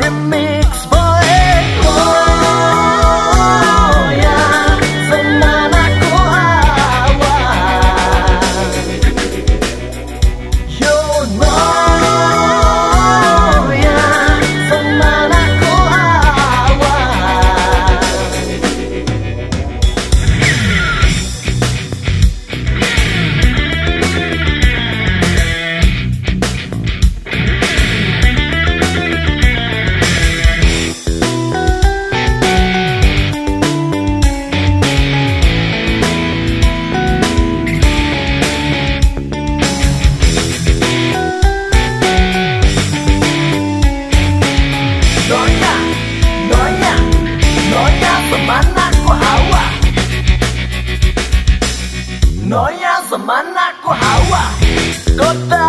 remix. Noya semana ku hawa Kota